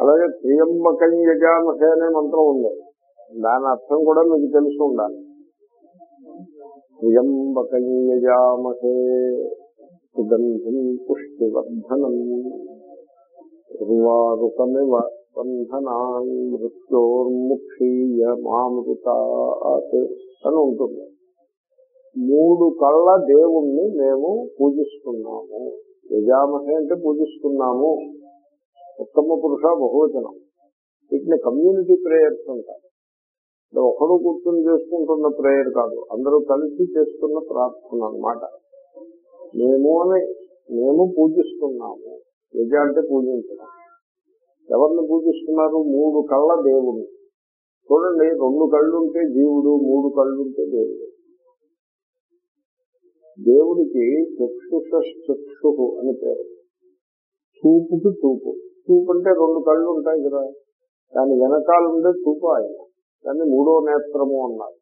అలాగే త్రియంబకం యజామహే అనే మంత్రం ఉంది. దాని అర్థం కూడా మీకు తెలుసు ఉండాలి. త్రియంబకం యజామహే సుగంధం పుష్టివర్ధనం ఉర్వారుకమివ బంధనాన్ మృత్యోర్ముక్షీయ అని ఉంటుంది. మూడు కళ్ళ దేవుణ్ణి మేము పూజిస్తున్నాము. యజామహే అంటే పూజిస్తున్నాము. ఉత్తమ పురుష బహువచనం. వీటిని కమ్యూనిటీ ప్రేయర్స్ అంటారు. అంటే ఒకడు కూర్చొని చేసుకుంటున్న ప్రేయర్ కాదు అందరూ కలిసి చేస్తున్న ప్రార్థన అన్నమాట. మేము అని మేము పూజిస్తున్నాము. నిజ అంటే పూజించడం. ఎవరిని పూజిస్తున్నారు? మూడు కళ్ళ దేవుడు చూడండి రెండు కళ్ళుంటే జీవుడు మూడు కళ్ళుంటే దేవుడు. దేవుడికి చక్షుష చక్షు అని పేరు. చూపుకి చూపు. చూపు అంటే రెండు కళ్ళు ఉంటాయి కదా. దాని వెనకాల ఉండే చూపు ఆయన. దాన్ని మూడో నేత్రము అన్నారు.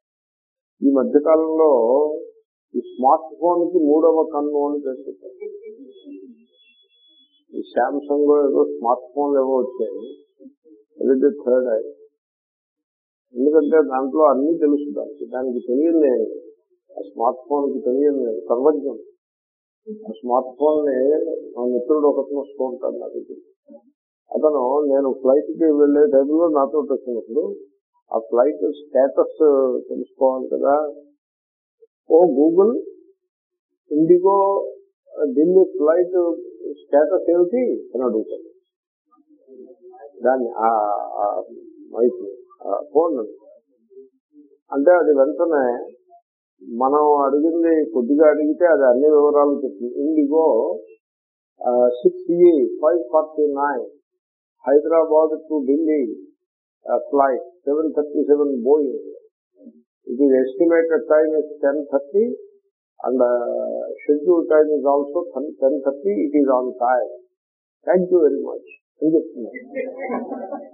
ఈ మధ్య కాలంలో ఈ స్మార్ట్ ఫోన్కి మూడవ కన్ను అని పేరు ఈ శాంసంగ్ ఏదో స్మార్ట్ ఫోన్లు ఏవో వచ్చాయి. ఇది థర్డ్ ఐ. ఎందుకంటే దాంట్లో అన్ని తెలుస్తుంది దానికి. తెలియదు ఆ స్మార్ట్ ఫోన్కి తెలియదు సర్వజ్ఞం ఆ స్మార్ట్ ఫోన్ని మా మిత్రుడు ఒకటి వస్తూ ఉంటాడు నా దగ్గర అతను నేను ఫ్లైట్కి వెళ్ళే టైంలో నాతో వచ్చినప్పుడు ఆ ఫ్లైట్ స్టేటస్ తెలుసుకోవాలి కదా. ఓ Google IndiGo Delhi flight status ఏమిటి అని అడుగుతాను దాన్ని మైక్ ఫోన్ అంటే అది వెంటనే మనం అడిగింది కొద్దిగా అడిగితే అది అన్ని వివరాలు చెప్తుంది IndiGo six E five forty nine Hyderabad to Delhi flight seven thirty seven Boeing it is estimated time is ten thirty and schedule time is also ten thirty it is on time thank you very much అని చెప్తున్నారు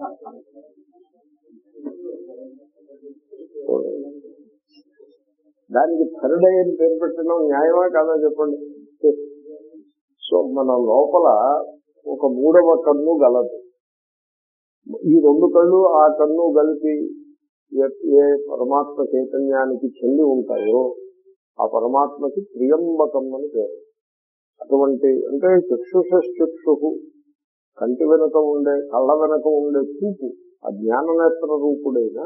దానికి third అని పేరు పెట్టడం న్యాయమా కాదా చెప్పండి? So మన లోపల ఒక మూడవ కన్ను గలదు. ఈ రెండు కళ్ళు ఆ కన్ను కలిపి ఏ పరమాత్మ చైతన్యానికి చెంది ఉంటాయో ఆ పరమాత్మకి ప్రియంబకం అని పేరు. అటువంటి అంటే చక్షుషక్షు కంటి వెనుక ఉండే కళ్ళ వెనుక ఉండే చూపు ఆ జ్ఞాననేత్ర రూపుడైన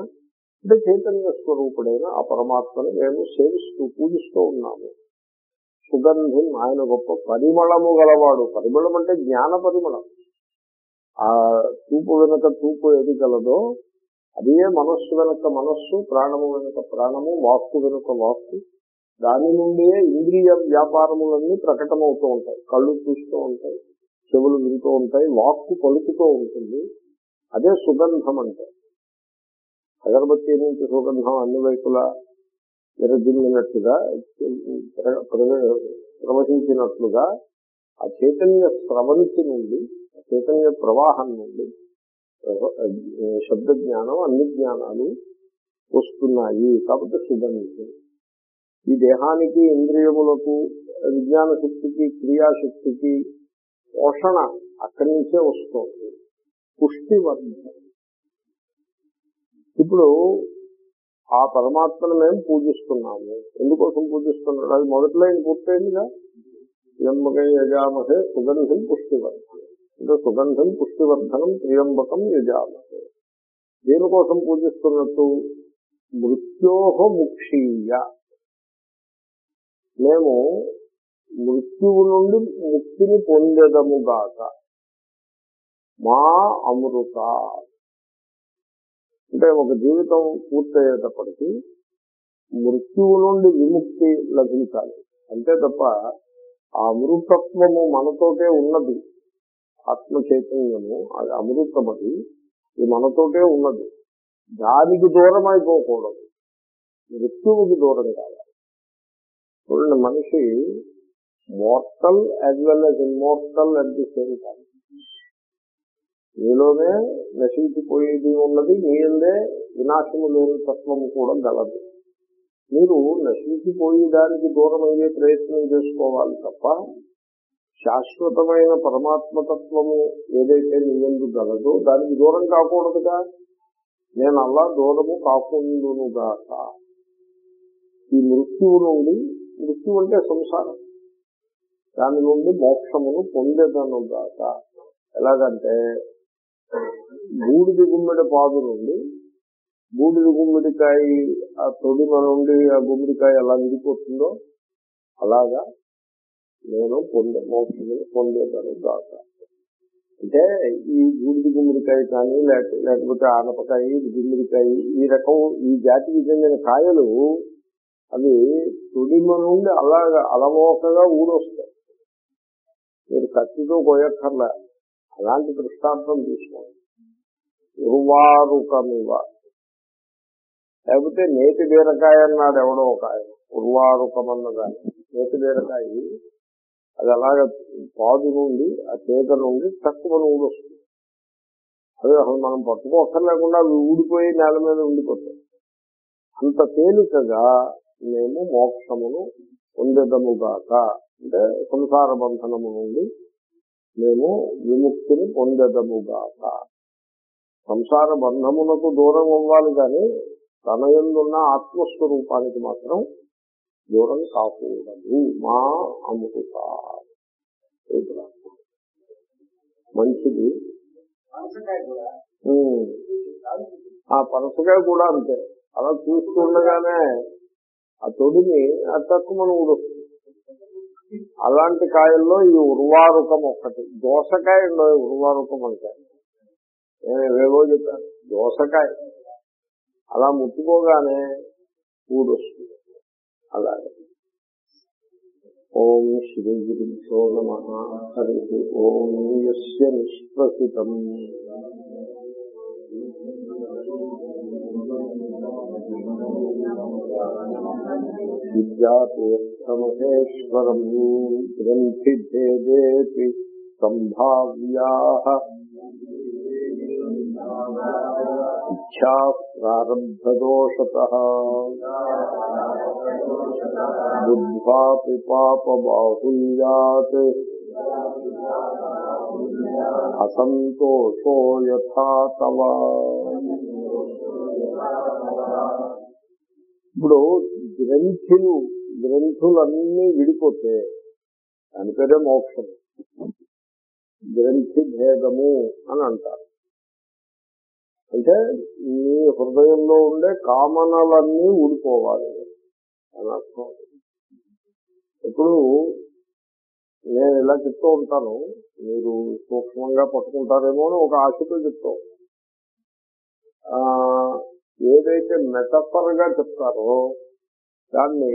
అంటే చైతన్య స్వరూపుడైన ఆ పరమాత్మను మేము సేవిస్తూ పూజిస్తూ ఉన్నాము. సుగంధం ఆయన గొప్ప పరిమళము గలవాడు. పరిమళం అంటే జ్ఞాన పరిమళం. ఆ చూపు వెనుక చూపు ఏది గలదో అదే మనస్సు వెనుక మనస్సు ప్రాణము వెనుక ప్రాణము వాక్కు వెనుక వాక్కు. దాని నుండే ఇంద్రియ వ్యాపారములన్నీ ప్రకటమవుతూ ఉంటాయి. కళ్ళు చూస్తూ ఉంటాయి చెవులు వింటూ ఉంటాయి వాక్కు పలుకుతూ ఉంటుంది. అదే సుగంధం అంటే అగరబత్తి నుంచి సుగంధం అన్ని వైపులా విరజిల్లినట్లుగా ప్రవహించినట్లుగా ఆ చైతన్య స్రవంతి నుండి చైతన్య ప్రవాహం నుండి శబ్ద జ్ఞానం అన్ని జ్ఞానాలు వస్తున్నాయి. కాబట్టి సుగంధం ఈ దేహానికి ఇంద్రియములకు విజ్ఞాన శక్తికి క్రియాశక్తికి పోషణ అక్కడి నుంచే వస్తుంది. పుష్టివర్ధం. ఇప్పుడు ఆ పరమాత్మను మేము పూజిస్తున్నాము. ఎందుకోసం పూజిస్తున్నాడు? అది మొదటి లైన్ పూర్తయిందిగా? త్రియంబకం యజామహే సుగంధం పుష్టివర్ధనం అంటే సుగంధం పుష్టివర్ధనం త్రియంబకం యజామహే దేనికోసం పూజిస్తున్నట్టు? మృత్యోహ ముక్షీయ. మేము మృత్యువు నుండి ముక్తిని పొందదముగాక మా అమృత. అంటే ఒక జీవితం పూర్తయ్యేటప్పటికీ మృత్యువు నుండి విముక్తి లభించాలి. అంతే తప్ప ఆ అమృతత్వము మనతోటే ఉన్నది. ఆత్మ చైతన్యము అది అమృతమది ఇది మనతోటే ఉన్నది. దానికి దూరం అయిపోకూడదు మృత్యువుకి దూరం కావాలి. చూడండి మనిషి mortal as well as immortal at the same time మీలోనే నశించిపోయేది ఉన్నది మీదే వినాశము లేని తత్వము కూడా గలదు. మీరు నశించిపోయేదానికి దూరం అయ్యే ప్రయత్నం చేసుకోవాలి తప్ప శాశ్వతమైన పరమాత్మతత్వము ఏదైతే నీయందు గలదో దానికి దూరం కాకూడదుగా. నేను అలా దూరము కాకుండునుగాక. ఈ మృత్యువు నుండి మృత్యు అంటే సంసారం. దాని నుండి మోక్షమును పొందేదనుగాక. ఎలాగంటే బూడిది గుమ్మిడి పాదు నుండి బూడిది గుమ్మిడికాయ ఆ తొడిమ నుండి ఆ గుమ్మిడికాయ ఎలా విడిపోతుందో అలాగా నేను పొందే మోక్షమును పొందేదాను కాక. అంటే ఈ బూడిది గుమ్మడికాయ కానీ లేకపోతే ఆనపకాయ గుమ్మడికాయ ఈ రకం ఈ జాతికి చెందిన కాయలు అవి తొడిమ నుండి అలాగా అలవోకగా ఊడొస్తాయి. మీరు కత్తితో కోయక్కర్లే అలాంటి దృష్టాంతం తీసుకోండి. ఉర్వారుకమివ. లేకపోతే నేతి బీరకాయ అన్నాడు ఎవడో ఒక ఆయన. ఉర్వారుకమన్న దాన్ని నేతి బీరకాయ అది అలాగ పాదు నుండి ఆ చేత నుండి తక్కువ ఊడొస్తుంది అదే అసలు మనం పట్టుకోక్కర్లేకుండా అవి ఊడిపోయి నేల మీద ఉండిపోతాయి. అంత తేలికగా మేము మోక్షమును పొందెదముగాక అంటే సంసార బంధనము నుండి మేము విముక్తిని పొందెదముగాక సంసార బంధమునకు దూరం అవ్వాలి కానీ తన ఎందున్న ఆత్మస్వరూపానికి మాత్రం దూరం కాకూడదు. మా అమృత. మంచిది. ఆ పనసకాయ కూడా అంతే. అలా చూస్తుండగానే ఆ తొడిని ఆ తక్కువ ఊడొస్తుంది అలాంటి కాయల్లో ఈ ఉర్వారుకం ఒక్కటి. దోసకాయ ఉండదు ఉర్వారుకం అంటే నేను ఏవేవో చెప్పాను. దోసకాయ. అలా ముట్టుకోగానే ఊడొస్తుంది. అలాగే. ఓం శ్రీ గురుభ్యో నమ. హరి ఓం యస్య నిష్ప్రసితం విద్యాతీర్థమహేశ్వరం గ్రంథిభేదేపి సంభావ్యా. ఇచ్చా ప్రారంభదోషత. బుద్ధ్వాపి పాపబాహుల్యాత్ అసంతోషో యథా తవ ఇప్పుడు గ్రంథులు గ్రంథులన్నీ విడిపోతే దాని పేరే మోక్షం. గ్రంథి భేదము అని అంటారు. అంటే నీ హృదయంలో ఉండే కామనలన్నీ ఊడిపోవాలి. అని అర్థం ఇప్పుడు నేను ఇలా చెప్తూ ఉంటాను మీరు సూక్ష్మంగా పట్టుకుంటారేమో అని ఒక ఆశతో చెప్తాం ఏదైతే మెటఫర్గా చెప్తారో దాన్ని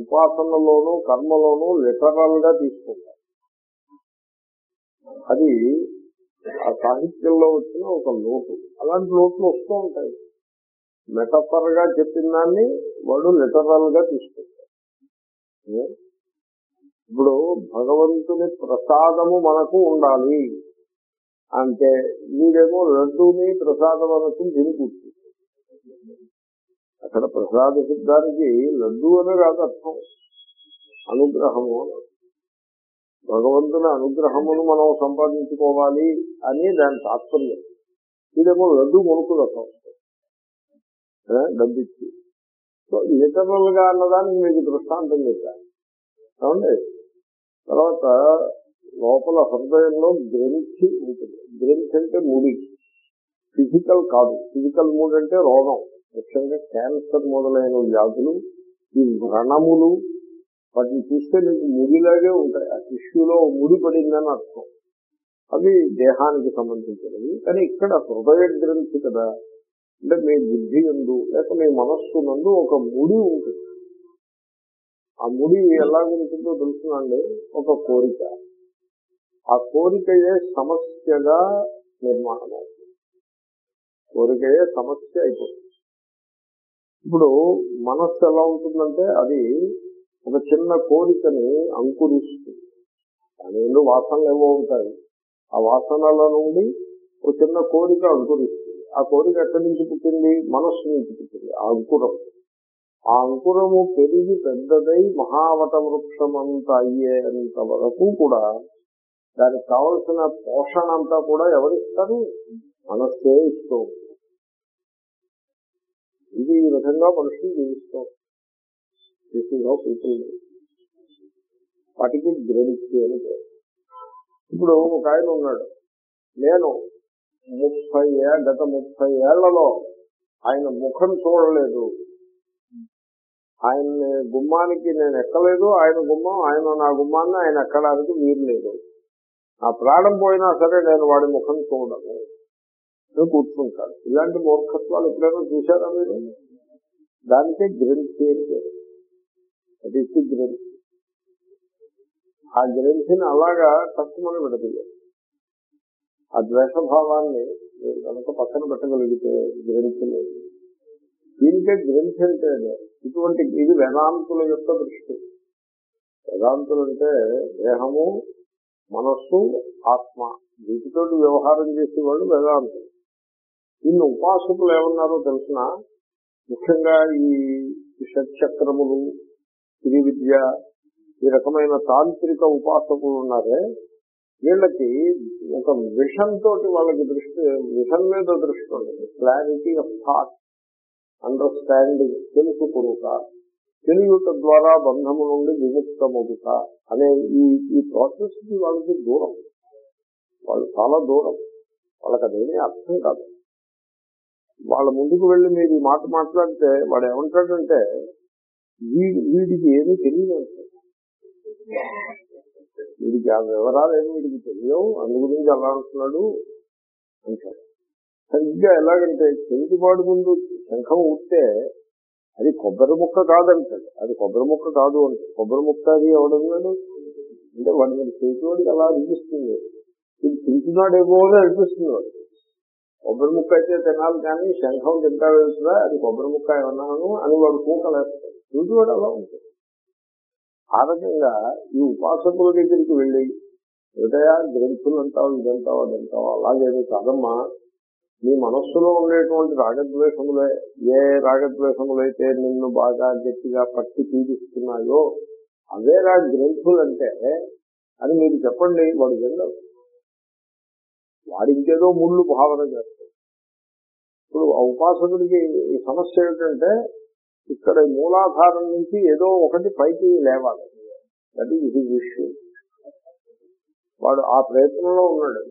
ఉపాసనలోను కర్మలోను లిటరల్గా తీసుకుంటారు. అది ఆ సాహిత్యంలో వచ్చిన ఒక లోటు. అలాంటి లోట్లు వస్తూ ఉంటాయి. మెటఫర్గా చెప్పిన దాన్ని వాడు లిటరల్గా తీసుకుంటాడు. ఇప్పుడు భగవంతుని ప్రసాదము మనకు ఉండాలి అంటే వీడేమో లడ్డూని ప్రసాదం అనకు దీని గుర్తు అక్కడ ప్రసాద శబ్దానికి లడ్డు అని కాదు అర్థం. అనుగ్రహము భగవంతుని అనుగ్రహమును మనం సంపాదించుకోవాలి అని దాని తాత్పర్యం. ఇదేమో లడ్డు కొనుక్కు రకం డబ్బిచ్చి. సో లిటరల్గా అన్నదానికి మీకు దృష్టాంతం చెప్పాను. ఏమండి? తర్వాత లోపల హృదయంలో గ్రంథి ఉంటుంది. గ్రంథి అంటే ముడి. ఫిజికల్ కాదు. ఫిజికల్ మూడ్ అంటే రోగం. ముఖ్యంగా క్యాన్సర్ మొదలైన వ్యాధులు ఈ వ్రణములు వాటిని చూస్తే మీకు ముడిలాగే ఉంటాయి. ఆ టిష్యూలో ముడి పడిందని అర్థం. అవి దేహానికి సంబంధించినవి కానీ ఇక్కడ హృదయ గ్రంథి కదా అంటే మీ బుద్ధి నందు లేక మీ మనస్సు నందు ఒక ముడి ఉంటుంది. ఆ ముడి ఎలాగుంటుందో తెలుసునండి. ఒక కోరిక. ఆ కోరికయే సమస్యగా నిర్మాణం అవుతుంది కోరికయే సమస్య అయిపోతుంది. ఇప్పుడు మనస్సు ఎలా ఉంటుందంటే అది ఒక చిన్న కోరికని అంకురిస్తుంది. దాని నుండి వాసనలు ఏవో ఉంటాయి. ఆ వాసనల నుండి ఒక చిన్న కోరిక అంకురిస్తుంది. ఆ కోరిక ఎక్కడి నుంచి పుట్టింది? మనస్సు నుంచి పుట్టింది. ఆ అంకురం. ఆ అంకురము పెరిగి పెద్దదై మహావట వృక్షమంత అయ్యేంత వరకు కూడా దానికి కావలసిన పోషణ అంతా కూడా ఎవరిస్తారు? మనస్సే ఇస్తూ ఇది ఈ విధంగా మనుషులు జీవిస్తాం దిశలో వాటికి గ్రహించి అని ఇప్పుడు ఒక ఆయన ఉన్నాడు. నేను ముప్పై ఏ- గత ముప్పై ఏళ్ళలో ఆయన ముఖం చూడలేదు. ఆయన గుమ్మానికి నేను ఎక్కలేదు. ఆయన గుమ్మం ఆయన నా గుమ్మాన్ని ఆయన ఎక్కడానికి వీలు లేదు. నా ప్రాణం పోయినా సరే నేను వాడి ముఖం చూడను. నేను కూర్చుంటాను. ఇలాంటి మూర్ఖత్వాలు ఎప్పుడైనా చూశారా మీరు? దానికే గ్రంథి అంటే అది గ్రంథి ఆ గ్రంథిని అలాగా తక్కువ విడదలేదు ఆ ద్వేషభావాన్ని మీరు కనుక పక్కన పెట్టగలిగితే గ్రహించలేదు. దీనికే గ్రంథి ఇటువంటి ఇది వేదాంతుల యొక్క దృష్టి. వేదాంతులు అంటే దేహము మనస్సు ఆత్మ. వీటితో వ్యవహారం చేసేవాళ్ళు వేదాంతులు. దీన్ని ఉపాసకులు ఏమన్నారో తెలిసిన ముఖ్యంగా ఈ షట్చక్రములు శ్రీ విద్య ఈ రకమైన తాంత్రిక ఉపాసకులు ఉన్నారే వీళ్ళకి ఒక విషన్ తోటి వాళ్ళకి దృష్టి విషన్ మీద దృష్టి ఉండదు. క్లారిటీ ఆఫ్ థాట్ అండర్స్టాండింగ్ తెలుసుకునుక తెలియట ద్వారా బంధము నుండి విముక్తమవుట అనే ఈ ఈ ప్రాసెస్కి వాళ్ళకి దూరం. వాళ్ళు చాలా దూరం. వాళ్ళకి అదేమీ అర్థం కాదు. వాళ్ళ ముందుకు వెళ్ళి మీరు ఈ మాట మాట్లాడితే వాడు ఏమంటాడంటే వీడి వీడికి ఏమీ తెలియదు వీడికి ఆ వివరాలు ఏమి వీడికి తెలియవు? అందు గురించి అలా అంటున్నాడు అంటాడు సరిగ్గా ఎలాగంటే చెవిటివాడు ముందు శంఖం ఉంటే అది కొబ్బరి ముక్క కాదంటాడు. అది కొబ్బరి ముక్క కాదు అంటే కొబ్బరి ముక్క అది ఎవడన్నాడు? అంటే వాడి మీద చేసేవాడికి అలా అనిపిస్తుంది. ఇది తింటున్నాడేమో అని అనిపిస్తుంది వాడు కొబ్బరి ముక్క అయితే తినాలి కానీ శంఖం తింటాడు అది కొబ్బరి ముక్క ఏమన్నాను అని వాడు కూకలేస్తాడు. తింటువాడు అలా ఉంటుంది ఆ రకంగా ఈ ఉపాసకుల దగ్గరికి వెళ్ళి హృదయ గ్రంథులు అంటావు ఇదంటావు అదంటావు అలాగేమి కాదమ్మా. మీ మనస్సులో ఉండేటువంటి రాగద్వేషములే ఏ రాగద్వేషములైతే నిన్ను బాగా గట్టిగా పట్టి పీడిస్తున్నాయో అవే రా గ్రంథులంటే అని మీరు చెప్పండి వాడు వినడు. వాడి ఇంకేదో ముళ్ళు భావన చేస్తారు ఇప్పుడు ఆ ఉపాసకుడికి ఈ సమస్య ఏమిటంటే ఇక్కడ మూలాధారం నుంచి ఏదో ఒకటి పైకి లేవాలి. దట్ ఈజ్ హిజ్ ఇష్యూ వాడు ఆ ప్రయత్నంలో ఉన్నాడు.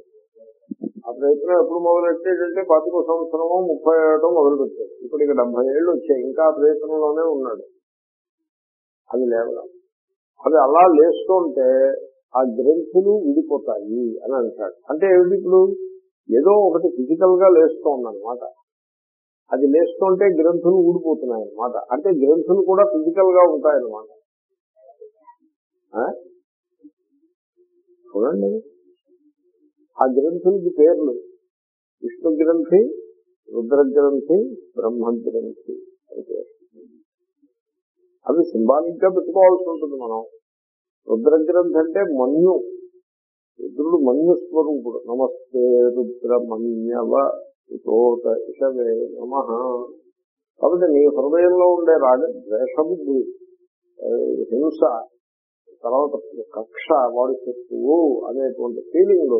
ఆ ప్రయత్నం ఎప్పుడు మొదలెట్టేటంటే పాతిక సంవత్సరమో ముప్పై ఏటో మొదలుపెట్టాడు. ఇప్పుడు ఇక డెబ్బై ఏళ్ళు వచ్చాయి. ఇంకా ప్రయత్నంలోనే ఉన్నాడు. అది లేవడం. అది అలా లేస్తుంటే ఆ గ్రంథులు విడిపోతాయి అని అంటాడు. అంటే ఏమిటి ఇప్పుడు? ఏదో ఒకటి ఫిజికల్గా లేస్తోందన్నమాట. అది లేస్తుంటే గ్రంథులు ఊడిపోతున్నాయి అనమాట అంటే గ్రంథులు కూడా ఫిజికల్గా ఉంటాయన్నమాట ఆ? చూడండి. ఆ గ్రంథులకి పేర్లు. విష్ణు గ్రంథి రుద్ర గ్రంథి బ్రహ్మ గ్రంథి అయితే అవి సింబాలిక్గా పెట్టుకోవాల్సి ఉంటుంది మనం. రుద్ర గ్రంథి అంటే మన్యు. రుద్రుడు మన్యు స్వరూపుడు నమస్తే రుద్ర మన్యవ ఇతోత ఇషవే నమ. కాబట్టి నీ హృదయంలో ఉండే రాగ హింస తర్వాత కక్ష వాడి శత్రువు అనేటువంటి ఫీలింగ్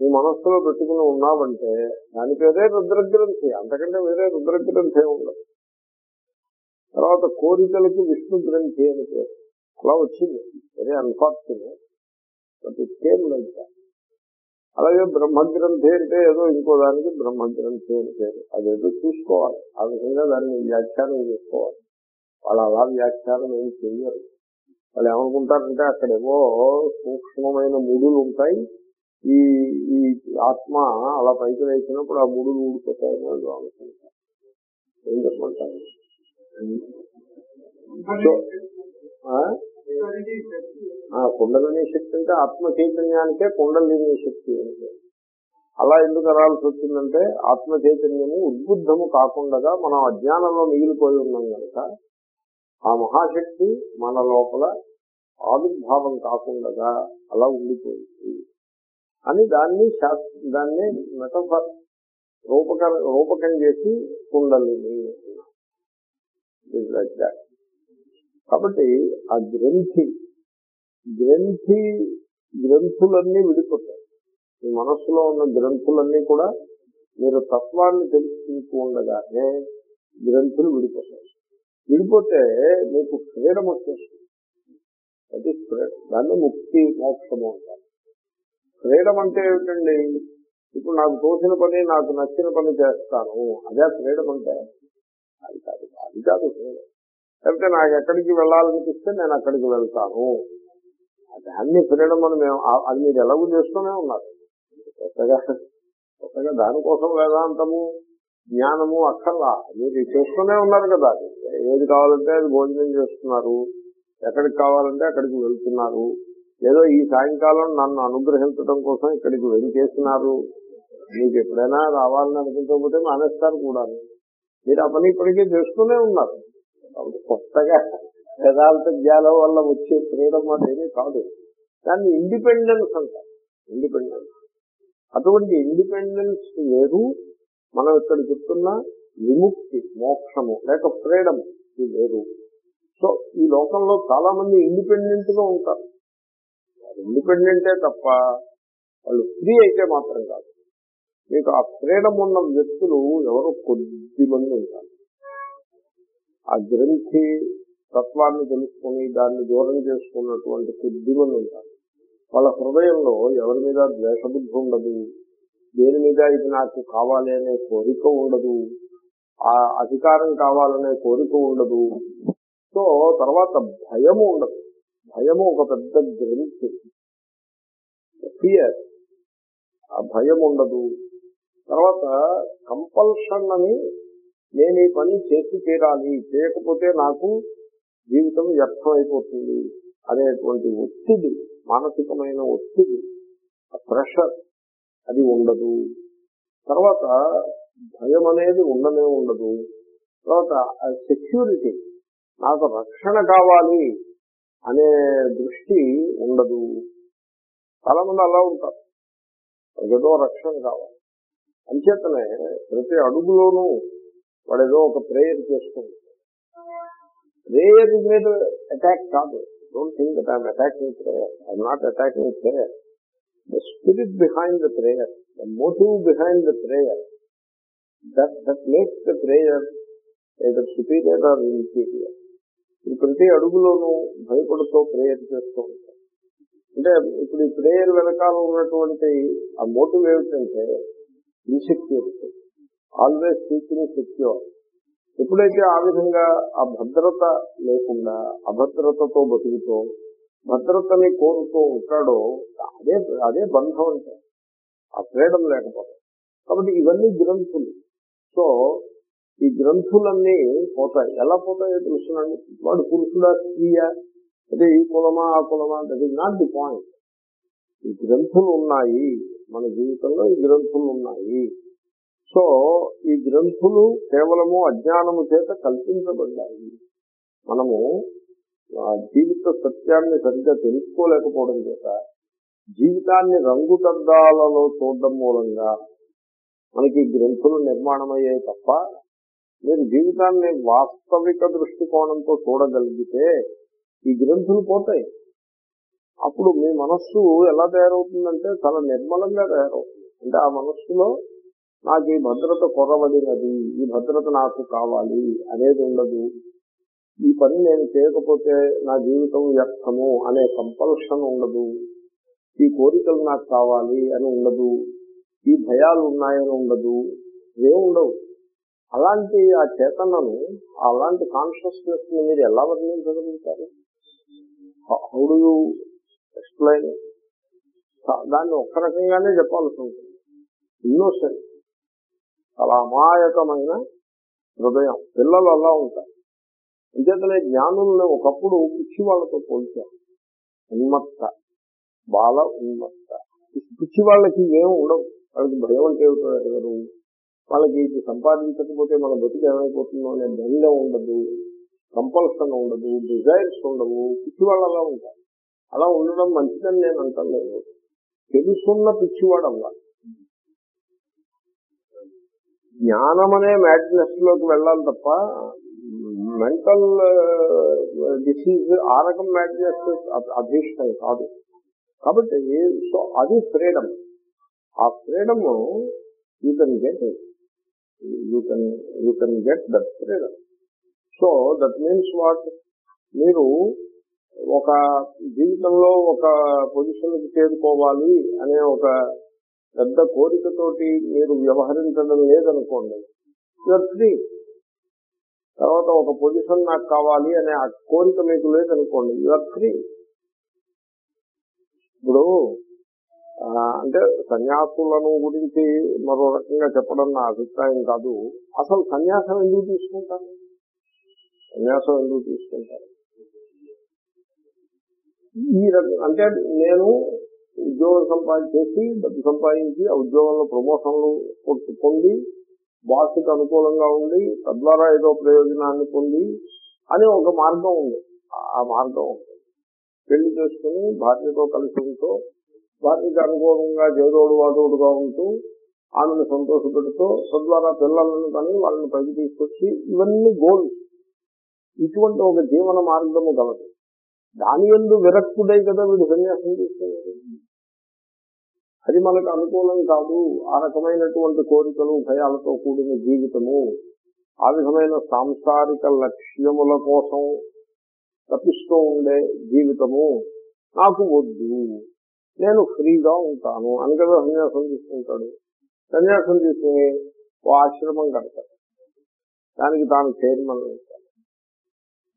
నీ మనస్సులో పెట్టుకుని ఉన్నావంటే దాని పేరే రుద్రగ్రంథి అంతకంటే వేరే రుద్రగ్రంథి ఉండదు. తర్వాత కోరికలకి విష్ణు గ్రంథి అని పేరు. అలా వచ్చింది. Very unfortunate but it came like that. అలాగే బ్రహ్మగ్రంథి అంటే ఏదో ఇంకో దానికి బ్రహ్మగ్రంథి అని పేరు అదేదో చూసుకోవాలి. ఆ విధంగా దాన్ని వ్యాఖ్యానం చేసుకోవాలి. వాళ్ళు అలా వ్యాఖ్యానం ఏం చెయ్యరు. వాళ్ళు ఏమనుకుంటారంటే అక్కడేవో సూక్ష్మమైన ముడులు ఉంటాయి. ఈ ఈ ఆత్మ అలా పైకి వేసినప్పుడు ఆ ముడులు ఊడిపోతాయని వాళ్ళు అనుకుంటారు. ఏం చెప్పమంటారు? ఆ? కుండలిని శక్తి అంటే ఆత్మ చైతన్యానికే కుండలిని శక్తి అంటే అలా ఎందుకు అనాల్సి వచ్చిందంటే ఆత్మ చైతన్యము ఉద్బుద్ధము కాకుండా మనం అజ్ఞానంలో మిగిలిపోయి ఉన్నాం కనుక ఆ మహాశక్తి మన లోపల ఆవిర్భావం కాకుండా అలా ఉండిపోయింది అని దాన్ని శాస్త్ర దాన్ని మెటఫర్ రూపక రూపకం చేసి కుండలిని It's like. కాబట్టి ఆ గ్రంథి గ్రంథి గ్రంథులన్నీ విడిపోతాయి. మీ మనస్సులో ఉన్న గ్రంథులన్నీ కూడా మీరు తత్వాన్ని తెలుసుకుంటూ ఉండగానే గ్రంథులు విడిపోతాయి. విడిపోతే మీకు ఫ్రీడమ్ వచ్చేస్తుంది. అది దాన్ని ముక్తి మోక్షము అంటారు. ఫ్రీడమ్ అంటే ఏమిటండి? ఇప్పుడు నాకు తోచిన పని నాకు నచ్చిన పని చేస్తాను. అదే ఫ్రీడమ్ అంటే అది కాదు అది కాదు ఫ్రీడమ్. లేకపోతే నాకు ఎక్కడికి వెళ్ళాలనిపిస్తే నేను అక్కడికి వెళ్తాను. దాన్ని ఫ్రీడమ్ అని మేము అది మీరు ఎలాగూ చేస్తూనే ఉన్నారు. కొత్తగా కొత్తగా దానికోసం వేదాంతము జ్ఞానము అక్కర్లా. మీరు చేస్తూనే ఉన్నారు కదా. ఏది కావాలంటే అది భోజనం చేస్తున్నారు. ఎక్కడికి కావాలంటే అక్కడికి వెళ్తున్నారు. ఏదో ఈ సాయంకాలం నన్ను అనుగ్రహించడం కోసం ఇక్కడికి వెళ్ళి చేస్తున్నారు మీకు ఎప్పుడైనా రావాలని అనుకుంటకపోతే మానేస్తారు కూడా మీరు ఆ పని ఇప్పటికే చేస్తూనే ఉన్నారు. కాబట్టి కొత్తగా వేదాంత జ్ఞానం వల్ల వచ్చే ఫ్రీడమ్ అనేది కాదు. దాన్ని ఇండిపెండెన్స్ అంటారు. ఇండిపెండెన్స్. అటువంటి ఇండిపెండెన్స్ లేదు. మనం ఇక్కడ చెప్తున్న విముక్తి మోక్షము లేక ఫ్రీడమ్ ఇది లేదు. సో ఈ లోకంలో చాలా మంది ఇండిపెండెంట్గా ఉంటారు ఇండిపెండెంటే తప్ప వాళ్ళు ఫ్రీ అయితే మాత్రం కాదు. మీకు ఆ ఫ్రీడమ్ ఉన్న వ్యక్తులు ఎవరో కొద్ది మంది ఉంటారు. ఆ గ్రంథి తత్వాన్ని తెలుసుకుని దాన్ని దూరం చేసుకున్నటువంటి కొద్ది ఉంటారు వాళ్ళ హృదయంలో ఎవరి మీద ద్వేషబుద్ధి ఉండదు దేని మీద ఇది నాకు కావాలి అనే కోరిక ఉండదు ఆ అధికారం కావాలనే కోరిక ఉండదు. సో తర్వాత భయము ఉండదు. భయము ఒక పెద్ద గ్రంథి. ఫియర్ ఆ భయం ఉండదు. తర్వాత కంపల్షన్ అని నేను ఈ పని చేసి తీరాలి. చేయకపోతే నాకు జీవితం వ్యర్థం అయిపోతుంది అనేటువంటి ఒత్తిడి మానసికమైన ఒత్తిడి ప్రెషర్ అది ఉండదు. తర్వాత భయం అనేది ఉండనే ఉండదు. తర్వాత సెక్యూరిటీ నాకు రక్షణ కావాలి అనే దృష్టి ఉండదు. చాలా మంది అలా ఉంటారు. ఏదో రక్షణ కావాలి. అంచేతనే ప్రతి అడుగులోనూ వాడు ఏదో ఒక ప్రేయర్ చేసుకుంటాడు ప్రేయర్ మీద అటాక్ కాదు. Don't think that I'm attacking prayer I'm not attacking prayer the spirit behind the prayer the motive behind the prayer that that makes the prayer either superior or inferior ఇది ప్రతి అడుగులోనూ భయపడుతూ prayer చేస్తూ ఉంటారు. అంటే ఇప్పుడు ఈ ప్రేయర్ వెనకాల ఉన్నటువంటి ఆ మోటివ్ ఏమిటంటే ఇన్సెక్యూరిటీ ఆల్వేస్ సీకింగ్ సెక్యూర్ ఎప్పుడైతే ఆ విధంగా ఆ భద్రత లేకుండా అభద్రతతో బతుకుతూ భద్రతని కోరుతూ ఉంటాడో అదే అదే బంధం అంటే. ఆ ఫ్రీడమ్ లేకపోతే. కాబట్టి ఇవన్నీ గ్రంథులు. సో ఈ గ్రంథులన్నీ పోతాయి. ఎలా పోతాయో తెలుసునండి వాడు పురుషుడా స్త్రీయా? అదే ఈ కులమా ఆ కులమా? That is not the point ఈ గ్రంథులు ఉన్నాయి. మన జీవితంలో ఈ గ్రంథులు ఉన్నాయి. సో ఈ గ్రంథులు కేవలము అజ్ఞానము చేత కల్పించబడ్డాయి. మనము ఆ జీవిత సత్యాన్ని సరిగ్గా తెలుసుకోలేకపోవడం చేత జీవితాన్ని రంగుతద్దాలలో చూడడం మూలంగా మనకి గ్రంథులు నిర్మాణం అయ్యాయి తప్ప మీరు జీవితాన్ని వాస్తవిక దృష్టికోణంతో చూడగలిగితే ఈ గ్రంథులు పోతాయి. అప్పుడు మీ మనస్సు ఎలా తయారవుతుందంటే చాలా నిర్మలంగా తయారవుతుంది. అంటే ఆ మనస్సులో నాకు ఈ భద్రత కొరవడినది ఈ భద్రత నాకు కావాలి అనేది ఉండదు. ఈ పని నేను చేయకపోతే నా జీవితం వ్యర్థము అనే కంపల్షన్ ఉండదు. ఈ కోరికలు నాకు కావాలి అని ఉండదు. ఈ భయాలు ఉన్నాయని ఉండదు. ఇవే ఉండవు. అలాంటి ఆ చేతనను అలాంటి కాన్షియస్నెస్ని మీరు ఎలా వర్ణించగలుగుతారు? హౌ డు యూ ఎక్స్ప్లెయిన్ దాన్ని ఒక్క రకంగానే చెప్పాల్సి ఉంటుంది. ఇన్నోసెంట్ చాలా అమాయకమైన హృదయం. పిల్లలు అలా ఉంటారు. అంచేతనే జ్ఞానుల్ని ఒకప్పుడు పిచ్చి వాళ్ళతో పోల్చారు. ఉన్మత్త బాల ఉన్మత్త. పిచ్చి వాళ్ళకి ఏం ఉండవు. వాళ్ళకి భయం అంటే ఏమిటో వాళ్ళకి ఇది సంపాదించకపోతే మన బతుకు ఏమైపోతుందో అనే ధైర్యం ఉండదు. కంపల్సన్ ఉండదు. డిజైర్స్ ఉండవు. పిచ్చి వాళ్ళు అలా ఉంటారు. అలా ఉండడం మంచిదని నేను అంటలేదు. తెలుసున్న పిచ్చివాడు అవ్వాలి. జ్ఞానం అనే మ్యాడ్నెస్లోకి వెళ్ళాలి తప్ప మెంటల్ డిసీజ్ uh, ఆ రకం మ్యాడ్నెస్ అభీష్టం కాదు. కాబట్టి సో అది ఫ్రీడమ్ ఆ freedom you can get you can you can get that freedom so that means what మీరు ఒక జీవితంలో ఒక పొజిషన్కి చేరుకోవాలి అనే ఒక పెద్ద కోరికతోటి మీరు వ్యవహరించడం లేదనుకోండి యూఆర్ ఫ్రీ తర్వాత ఒక పొజిషన్ నాకు కావాలి అనే ఆ కోరిక మీకు లేదనుకోండి యూఆర్ ఫ్రీ ఇప్పుడు అంటే సన్యాసులను గురించి మరో రకంగా చెప్పడం నా అభిప్రాయం కాదు. అసలు సన్యాసం ఎందుకు తీసుకుంటారు? సన్యాసం ఎందుకు తీసుకుంటారు? ఈ రకం అంటే నేను ఉద్యోగం సంపాదించేసి డబ్బు సంపాదించి ఆ ఉద్యోగంలో ప్రమోషన్లు పొంది- బాసుకు అనుకూలంగా ఉండి తద్వారా ఏదో ప్రయోజనాన్ని పొంది అని ఒక మార్గం ఉంది. ఆ మార్గం ఉంది. పెళ్ళి చేసుకుని భార్యతో కలిసి ఉంటూ భార్యకి అనుకూలంగా జయదోడు వాదోడుగా ఉంటూ ఆమెను సంతోషపెడుతూ తద్వారా పిల్లలను కానీ వాళ్ళని పైకి తీసుకొచ్చి ఇవన్నీ గోల్స్. ఇటువంటి ఒక జీవన మార్గము కలదు దాని ఎందు విరక్తుడై కదా వీడు సన్యాసం తీసుకున్నాడు. అది మనకు అనుకూలం కాదు. ఆ రకమైనటువంటి కోరికలు భయాలతో కూడిన జీవితము ఆ విధమైన సాంసారిక లక్ష్యముల కోసం తప్పిస్తూ ఉండే జీవితము నాకు వద్దు. నేను ఫ్రీగా ఉంటాను అని కదా సన్యాసం తీసుకుంటాడు. సన్యాసం తీసుకుని ఓ ఆశ్రమం కడతాడు. దానికి తాను చైర్మన్ ఉంటాడు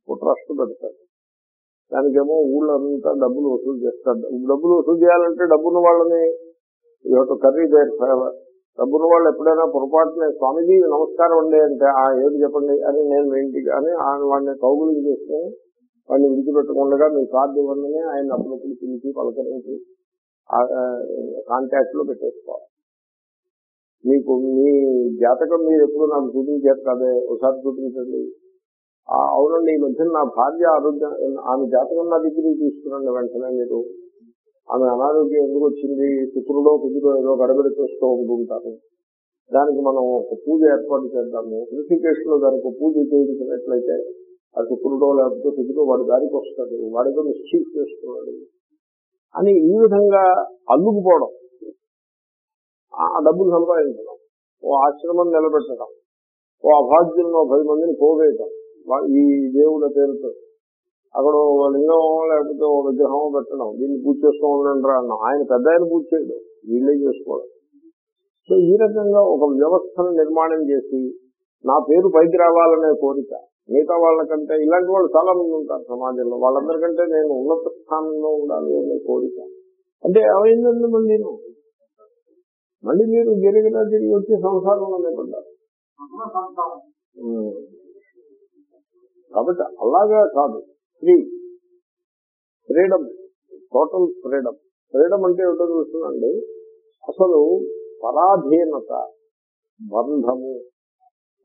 ఓ ట్రస్ట్ పెడతాడు. దానికేమో ఊళ్ళంతా డబ్బులు వసూలు చేస్తాడు. డబ్బులు వసూలు చేయాలంటే డబ్బున్న వాళ్ళని ఇటు కర్రీ దేర్ ఫేవర్ డబ్బున్న వాళ్ళు ఎప్పుడైనా పొరపాటున స్వామిజీ నమస్కారం అండి అంటే ఆ ఏది చెప్పండి అని నేను ఏంటి ఇంటికి అని ఆయన వాడిని కౌగులు చేసుకుని వాడిని విడిచిపెట్టకుండా మీ కార్డు ఇవ్వండి ఆయన అప్పుడప్పుడు పిలిచి పలకరించి కాంటాక్ట్లో పెట్టేసుకోవాలి మీకు మీ జాతకం మీరు ఎప్పుడు నాకు చూపించారు కదే ఒకసారి చూపించండి. అవునండి ఈ మధ్యన నా భార్య ఆరోగ్యం ఆమె జాతకం నా దగ్గరికి తీసుకురండి వెంటనే మీరు. ఆమె అనారోగ్యం ఎందుకు వచ్చింది? శుక్రుడో కుదురో ఏదో గడబడి చేస్తూ ఉంటుంటారు దానికి మనం ఒక పూజ ఏర్పాటు చేద్దాము. ఋషికేశ్లో దానికి ఒక పూజ చేయించినట్లయితే ఆ శుక్రుడో లేకపోతే కుదురో వాడి దారికి వస్తాడు. వాడితో మిస్చీఫ్ చేస్తున్నాడు. అని ఈ విధంగా అల్లుకుపోవడం. ఆ డబ్బులు సంపాదించడం. ఓ ఆశ్రమం నిలబెట్టడం. ఓ అభాగ్యంలో పది మందిని పోవేయటం ఈ దేవుల పేరుతో. అక్కడ లింగం లేకపోతే ఓ విగ్రహం పెట్టడం. దీన్ని పూజ చేసుకోవాలంటే అన్నాం. ఆయన పెద్ద ఆయన పూజ చేయడం. వీళ్ళే చేసుకోవడం. సో ఈ రకంగా ఒక వ్యవస్థను నిర్మాణం చేసి నా పేరు పైకి రావాలనే కోరిక మిగతా వాళ్ళకంటే ఇలాంటి వాళ్ళు చాలా మంది ఉంటారు సమాజంలో. వాళ్ళందరికంటే నేను ఉన్నత స్థానంలో ఉండాలి అనే కోరిక. అంటే ఏమైందండి మళ్ళీ? మళ్ళీ మీరు గిరిగిన తిరిగి వచ్చి సంసారంలో ఉమ్. కాబట్టి అలాగా కాదు. Free freedom. Total freedom. Freedom అంటే ఏమిటో తెలుస్తుందండి అసలు పరాధీనత బంధము.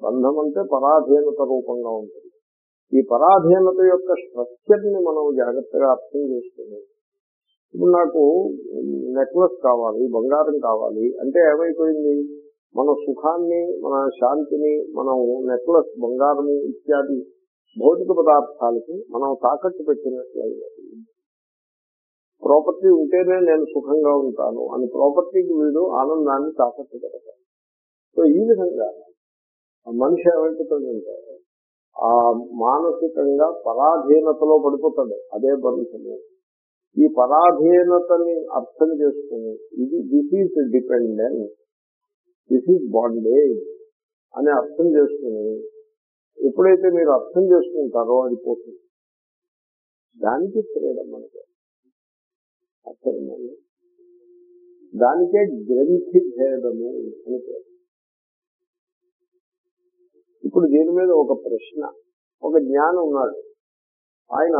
బంధం అంటే పరాధీనత రూపంగా ఉంటుంది. ఈ పరాధీనత యొక్క స్ట్రక్చర్ని మనం జాగ్రత్తగా అర్థం చేసుకుని ఇప్పుడు నాకు నెక్లెస్ కావాలి బంగారం కావాలి అంటే ఏమైపోయింది? మన సుఖాన్ని మన శాంతిని మనం నెక్లెస్ బంగారం ఇత్యాది భౌతిక పదార్థాలకి మనం తాకట్టు పెట్టినట్లయితే ప్రాపర్టీ ఉంటేనే నేను సుఖంగా ఉంటాను అని ప్రాపర్టీకి వీడు ఆనందాన్ని తాకట్టు పెడతాడు. సో ఈ విధంగా మనిషి ఏమైపోతాడంటే ఆ మానసికంగా పరాధీనతలో పడిపోతాడు. అదే బంధము. ఈ పరాధీనతని అర్థం చేసుకుని ఇది this is dependent this is bondage అని అర్థం చేసుకుని ఎప్పుడైతే మీరు అర్థం చేసుకుంటారో అది పోతుంది. దానికి ఫ్రీడమ్ మనకి. అర్థమైందండి దానికే గ్రంథి భేదము అని ఇప్పుడు దీని మీద ఒక ప్రశ్న ఒక జ్ఞానం ఉన్నాడు. ఆయన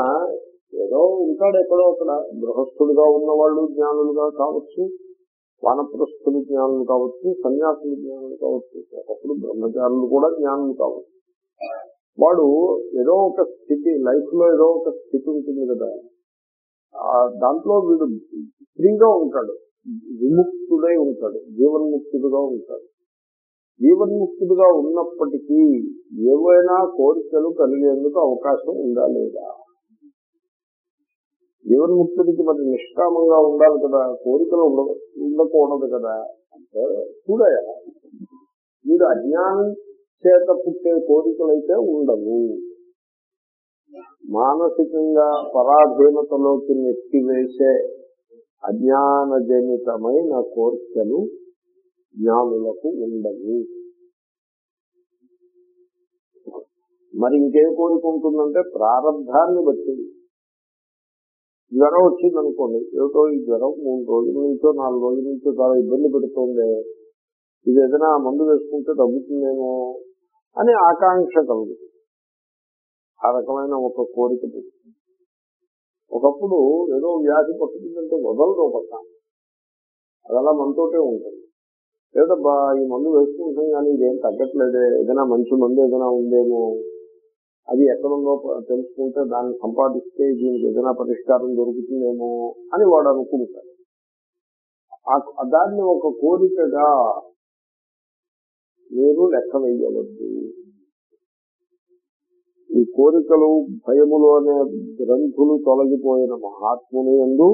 ఏదో ఉంటాడు ఎక్కడో అక్కడ. గృహస్థుడుగా ఉన్నవాళ్ళు జ్ఞానులుగా కావచ్చు వానప్రస్థులు జ్ఞానులు కావచ్చు సన్యాసులు జ్ఞానులు కావచ్చు ఒకప్పుడు బ్రహ్మచారులు కూడా జ్ఞానులు కావచ్చు. వాడు ఏదో ఒక స్థితి లైఫ్లో ఏదో ఒక స్థితి ఉంటుంది కదా. దాంట్లో వీడు ఫ్రీగా ఉంటాడు విముక్తుడై ఉంటాడు జీవన్ముక్తుడుగా ఉంటాడు. జీవన్ముక్తుడుగా ఉన్నప్పటికీ ఏవైనా కోరికలు కలిగేందుకు అవకాశం ఉందా లేదా? జీవన్ముక్తుడికి మరి నిష్కామంగా ఉండాలి కదా కోరికలు ఉండకూడదు కదా. అంటే చూడయా వీడు అజ్ఞానం చేత పుట్టే కోరికలైతే ఉండవు. మానసికంగా పరాధీనతలోకి నెట్టివేసే అజ్ఞానజనితమైన కోరికలు జ్ఞానులకు ఉండవు. మరి ఇంకేం కోరిక ఉంటుందంటే ప్రారంభాన్ని బట్టి. జ్వరం వచ్చింది అనుకోండి ఏమిటో ఈ జ్వరం మూడు రోజుల నుంచో నాలుగు రోజుల నుంచో చాలా ఇబ్బంది పెడుతుంది. ఇది ఏదైనా మందు వేసుకుంటే తగ్గుతుందేమో అని ఆకాంక్ష కలుగుతుంది. ఆ రకమైన ఒక కోరిక పుడుతుంది ఒకప్పుడు ఏదో వ్యాధి పట్టుతుందంటే వదలదు పక్క అదలా మనతోటే ఉంటుంది. లేదబ్బా ఈ మందు వేసుకుంటాం కానీ ఇదేం తగ్గట్లేదే ఏదైనా మంచి మందు ఏదైనా ఉందేమో. అది ఎక్కడుందో తెలుసుకుంటే దాన్ని సంపాదిస్తే దీనికి ఏదైనా పరిష్కారం దొరుకుతుందేమో అని వాడు అనుకుంటాడు. ఆ- దాన్ని ఒక కోరికగా మీరు లెక్క వేయవద్దు ఈ కోరికలు భయములు అనే గ్రంథులు తొలగిపోయిన మహాత్ముని ఎందు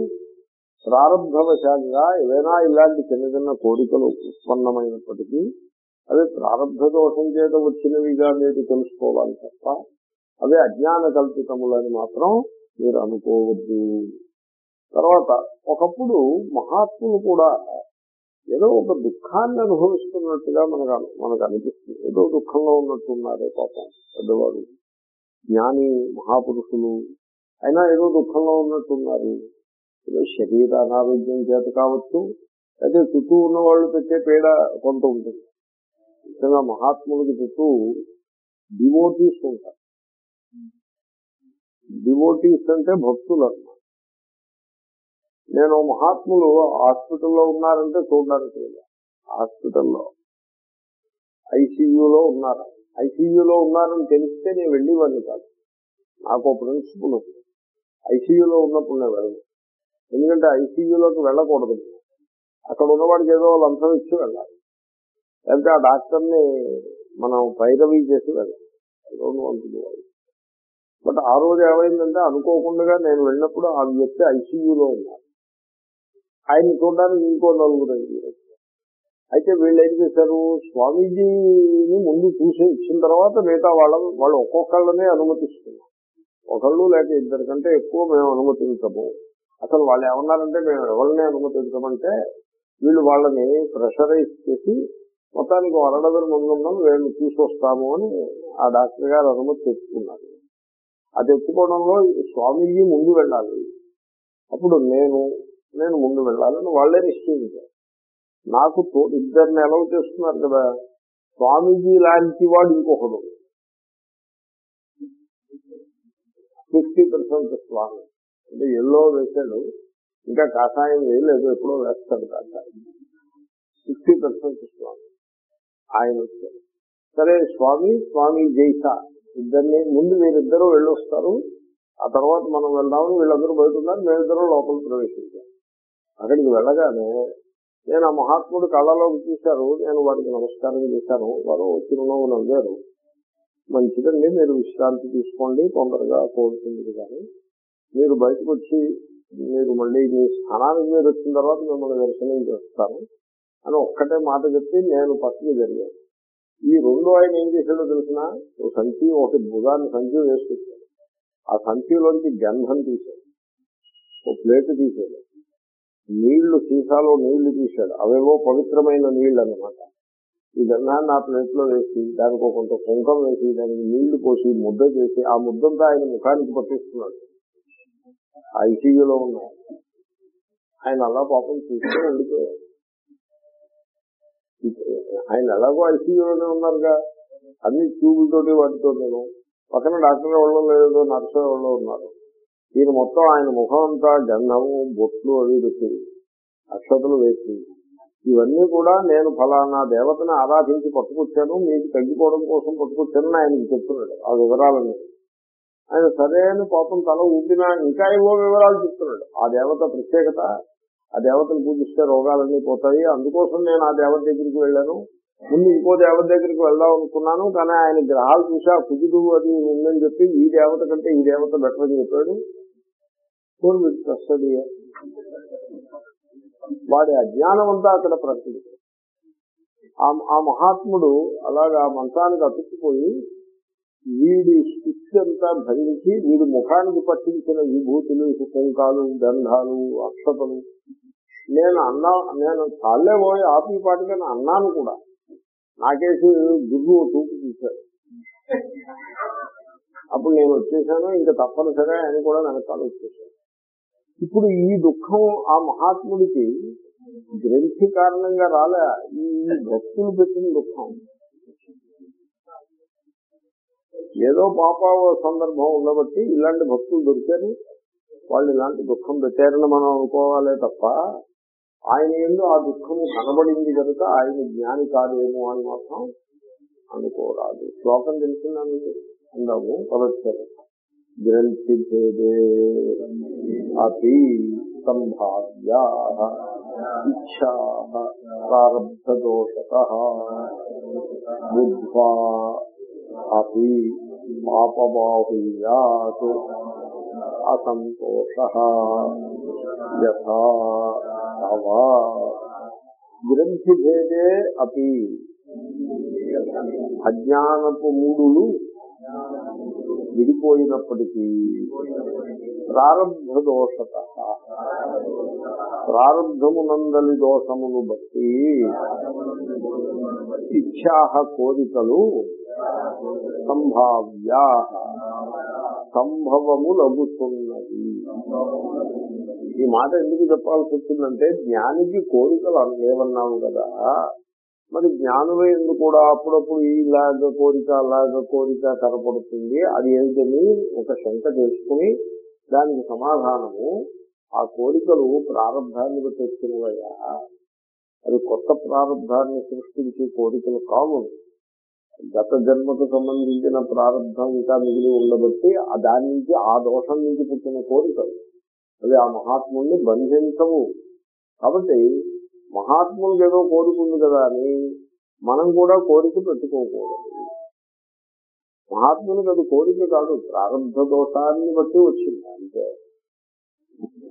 ప్రారంభవశాలుగా ఏదైనా ఇలాంటి చిన్న చిన్న కోరికలు ఉత్పన్నమైనప్పటికీ అవి ప్రారంభ దోషం చేత వచ్చినవిగా మీరు తెలుసుకోవాలి తప్ప అవి అజ్ఞాన కల్పితములని మాత్రం మీరు అనుకోవద్దు. తర్వాత ఒకప్పుడు మహాత్ములు కూడా ఏదో ఒక దుఃఖాన్ని అనుభవిస్తున్నట్టుగా మనకు మనకు అనిపిస్తుంది. ఏదో దుఃఖంలో ఉన్నట్టున్నారే పాపం పెద్దవాడు. జ్ఞాని మహాపురుషులు అయినా ఏదో దుఃఖంలో ఉన్నట్టున్నారు. ఏదో శరీర అనారోగ్యం చేత కావచ్చు అయితే చుట్టూ ఉన్న వాళ్ళు పెట్టే పేడ కొంత ఉంటుంది. ముఖ్యంగా మహాత్ములకి చుట్టూ డివోటీస్ ఉంటారు. డివోటీస్ అంటే భక్తులు అన్నమాట. నేను మహాత్ములు హాస్పిటల్లో ఉన్నారంటే చూడడానికి వెళ్ళా. హాస్పిటల్లో. ఐసీయూలో ఉన్నారు. ఐసీయూలో ఉన్నారని తెలిస్తే నేను వెళ్ళేవాడిని కాదు. నాకు ఒక ప్రిన్సిపల్ ఉంది. ఐసీయూలో ఉన్నప్పుడు నేను వెళ్ళను. ఎందుకంటే ఐసీయూలోకి వెళ్ళకూడదు. అక్కడ ఉన్నవాడికి ఏదో లంచం ఇచ్చి వెళ్ళాలి. లేకపోతే ఆ డాక్టర్ని మనం పైరవీ చేసి వెళ్ళాలి. బట్ ఆ రోజు ఏమైందంటే అనుకోకుండా నేను వెళ్ళినప్పుడు ఆ వ్యక్తి ఐసీయూలో ఉన్నారు. ఆయన చూడడానికి ఇంకో నలుగురు అయితే వీళ్ళు ఏం చేశారు? స్వామీజీని ముందు చూసి ఇచ్చిన తర్వాత మిగతా వాళ్ళ వాళ్ళు ఒక్కొక్కళ్ళనే అనుమతిస్తున్నారు. ఒకళ్ళు లేక ఇద్దరు కంటే ఎక్కువ మేము అనుమతించము. అసలు వాళ్ళు ఏమన్నారంటే మేము ఎవరిని అనుమతించమంటే వీళ్ళు వాళ్ళని ప్రెషరైజ్ చేసి మొత్తానికి వరడదర ముందున్నాం వీళ్ళని తీసుకొస్తాము అని ఆ డాక్టర్ గారు అనుమతి తెచ్చుకున్నారు. ఆ తెచ్చుకోవడంలో స్వామీజీ ముందు వెళ్ళాలి. అప్పుడు నేను నేను ముందు వెళ్ళాలని వాళ్ళే నిశ్చయించారు. నాకు ఇద్దరిని ఎలవ్ చేస్తున్నారు కదా స్వామీజీ లాంటి వాడు ఇంకొకడు. Fifty percent Swami. అంటే ఎల్లో వేశాడు ఇంకా కాషాయం వేయలేదు ఎప్పుడో వేస్తాడు కాషాయం. Fifty percent Swami. ఆయన వచ్చాడు. సరే స్వామి స్వామి జైసా. ఇద్దరిని ముందు వీరిద్దరూ వెళ్ళొస్తారు. ఆ తర్వాత మనం వెళ్దామని వీళ్ళందరూ బయట ఉన్నారు మేమిద్దరం లోపల ప్రవేశించాం. అక్కడికి వెళ్ళగానే నేను ఆ మహాత్ముడు కళ్ళలోకి చూశారు నేను వారికి నమస్కారం చేశాను వారు చిరునవ్వు నవ్వారు. మంచిదండి మీరు విశ్రాంతి తీసుకోండి తొందరగా కోరుతుంది కానీ. మీరు బయటకు వచ్చి మీరు మళ్ళీ మీ స్థానానికి మీరు వచ్చిన తర్వాత మిమ్మల్ని దర్శనం చేస్తాను అని ఒక్కటే మాట చెప్పి నేను పక్కకి జరిగాను. ఈ రెండు ఆయన ఏం చేశాడో తెలిసిన ఓ సంచి ఒక భుజాన్ని సంచి వేసుకొచ్చాడు. ఆ సంచిలోంచి గంధం తీశాడు. ఓ ప్లేట్ తీసాడు నీళ్ళు సీసాలో నీళ్ళు తీశాడు. అవేవో పవిత్రమైన నీళ్ళు అన్నమాట ఇదన్నా నా ప్లేట్లో వేసి దానికి కొంత కుంకం వేసి దానికి నీళ్ళు పోసి ముద్ద చేసి ఆ ముద్దంతా ఆయన ముఖానికి పట్టిస్తున్నాడు. ఐసీయూలో ఉన్నారు ఆయన అలా పాపం చూస్తే ఉండిపోయాడు ఆయన ఎలాగో ఐసీయూలోనే ఉన్నారుగా. అన్ని ట్యూబులతోటి వాటితో నేను పక్కన డాక్టర్ ఎవరో లేదో నర్సు వాళ్ళు ఉన్నారు. ఈయన మొత్తం ఆయన ముఖం అంతా గంధము బొట్లు అవి పెట్టి అక్షతలు వేసి. ఇవన్నీ కూడా నేను ఫలానా దేవతని ఆరాధించి పట్టుకొచ్చాను మీకు తగ్గిపోవడం కోసం పట్టుకొచ్చానని ఆయనకి చెప్తున్నాడు ఆ వివరాలన్నీ. ఆయన సరైన కోపం పాపం తల ఊపినా ఇంకా ఏవో వివరాలు చెప్తున్నాడు. ఆ దేవత ప్రత్యేకత ఆ దేవతను పూజిస్తే రోగాలన్నీ పోతాయి అందుకోసం నేను ఆ దేవత దగ్గరికి వెళ్ళాను. ముందు ఇంకో దేవత దగ్గరికి వెళ్దాం అనుకున్నాను కానీ ఆయన గ్రహాలు చూసి ఆ కుజుడు అది ఉందని చెప్పి ఈ దేవత కంటే ఈ దేవత బెటర్ అని చెప్పాడు. ఫోన్ వస్తుంది వాడి అజ్ఞానం అంతా అక్కడ ప్రకృతి ఆ- ఆ మహాత్ముడు అలాగా ఆ మంచానికి అతుక్కుపోయి వీడి స్థితి అంతా భరించి వీడి ముఖానికి పట్టించిన విభూతులు కుంకాలు గంధాలు అక్షతలు. నేను అన్నా నేను చాలే పోయి ఆపి పాటికని అన్నాను కూడా. నాకేసి గురువు చూపు చూశాడు అప్పుడు నేను వచ్చేసాను ఇంకా తప్పనిసరిగా ఆయన కూడా వెనకాల వచ్చేసాను ఇప్పుడు ఈ దుఃఖం ఆ మహాత్ముడికి గ్రంథి కారణంగా రాలే. ఈ భక్తులు పెట్టిన దుఃఖం. ఏదో పాప సందర్భం ఉండబట్టి ఇలాంటి భక్తులు దొరికారు. వాళ్ళు ఇలాంటి దుఃఖం పెట్టారని మనం అనుకోవాలే తప్ప ఆయన ఏందో ఆ దుఃఖము కనబడింది కనుక ఆయన జ్ఞాని కాదేమో అని మాత్రం అనుకోరాదు. శ్లోకం తెలిసిందా మీకు అందాము పదచ్చారు. గ్రంథిభేదే అతి సంభావ్యా ఇచ్చా ప్రారబ్ధదోషత బుద్ధ్వా అతి పాపబాహుల్యాత్ అసంతోష యథా తవ గ్రంథి అజ్ఞానపు మూడులు విడిపోయినప్పటికీ ప్రారంభ దోషత. ప్రారంభమునందలి దోషమును బట్టి ఇచ్చాహ కోరికలు సంభావ్యా. సంభవములగుతున్నది ఈ మాట ఎందుకు చెప్పాల్సి వచ్చిందంటే జ్ఞానికి కోరికలు అన్- లేవన్నాము కదా మరి జ్ఞానులు కూడా అప్పుడప్పుడు ఇలాగ కోరిక అలాగ కోరిక కనపడుతుంది. అది ఏంటని ఒక శంక చేసుకుని దానికి సమాధానము. ఆ కోరికలు ప్రారంభాన్ని బట్టి వచ్చినవయ్యా అది కొత్త ప్రారంభాన్ని సృష్టించే కోరికలు కావు. గత జన్మకు సంబంధించిన ప్రారంభం ఇంకా మిగిలి ఉండబట్టి ఆ దాని నుంచి ఆ దోషం నుంచి పుట్టిన కోరికలు. అవి ఆ మహాత్ముల్ని బంధించవు. కాబట్టి మహాత్ములు ఏదో కోరిక ఉంది కదా అని మనం కూడా కోరిక పెట్టుకోకూడదు. మహాత్మునికి అది కోరిక కాదు ప్రారంభ దోషాన్ని బట్టి వచ్చింది అంతే.